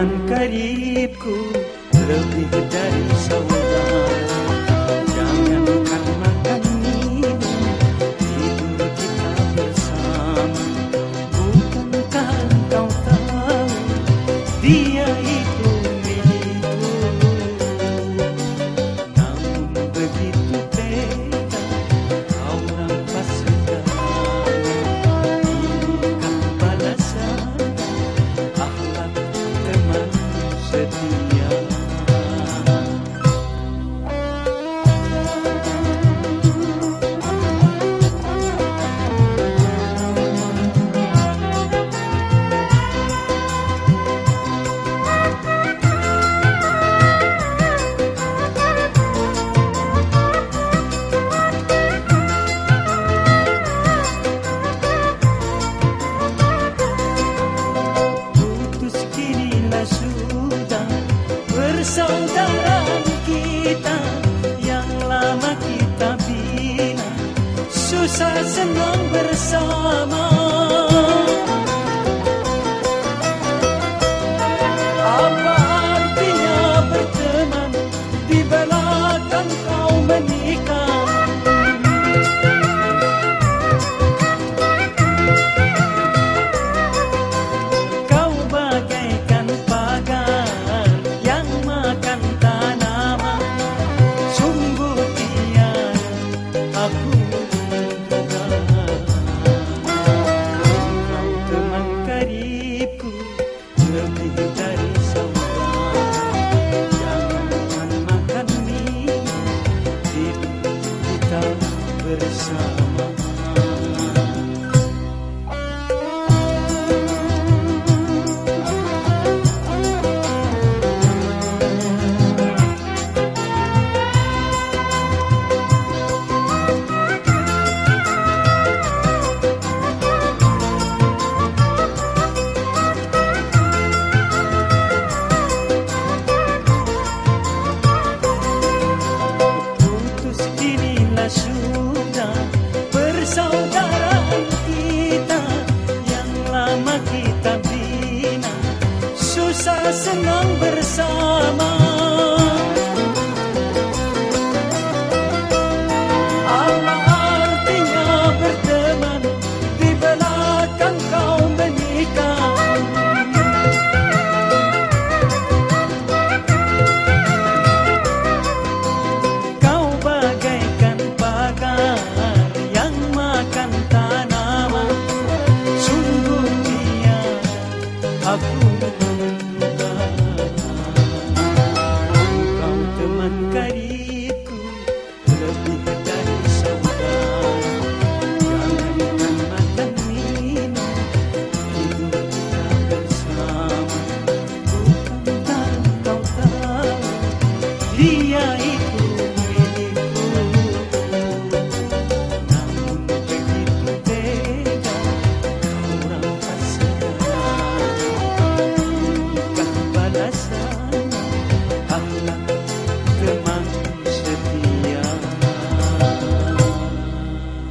teman karibku lebih dari saudara sudah persaudaraan kita yang lama kita bina. Susah senang bersama. Aku teman karibku lebih dari saudara Jangan makan mie hidup kita bersama senang bersama.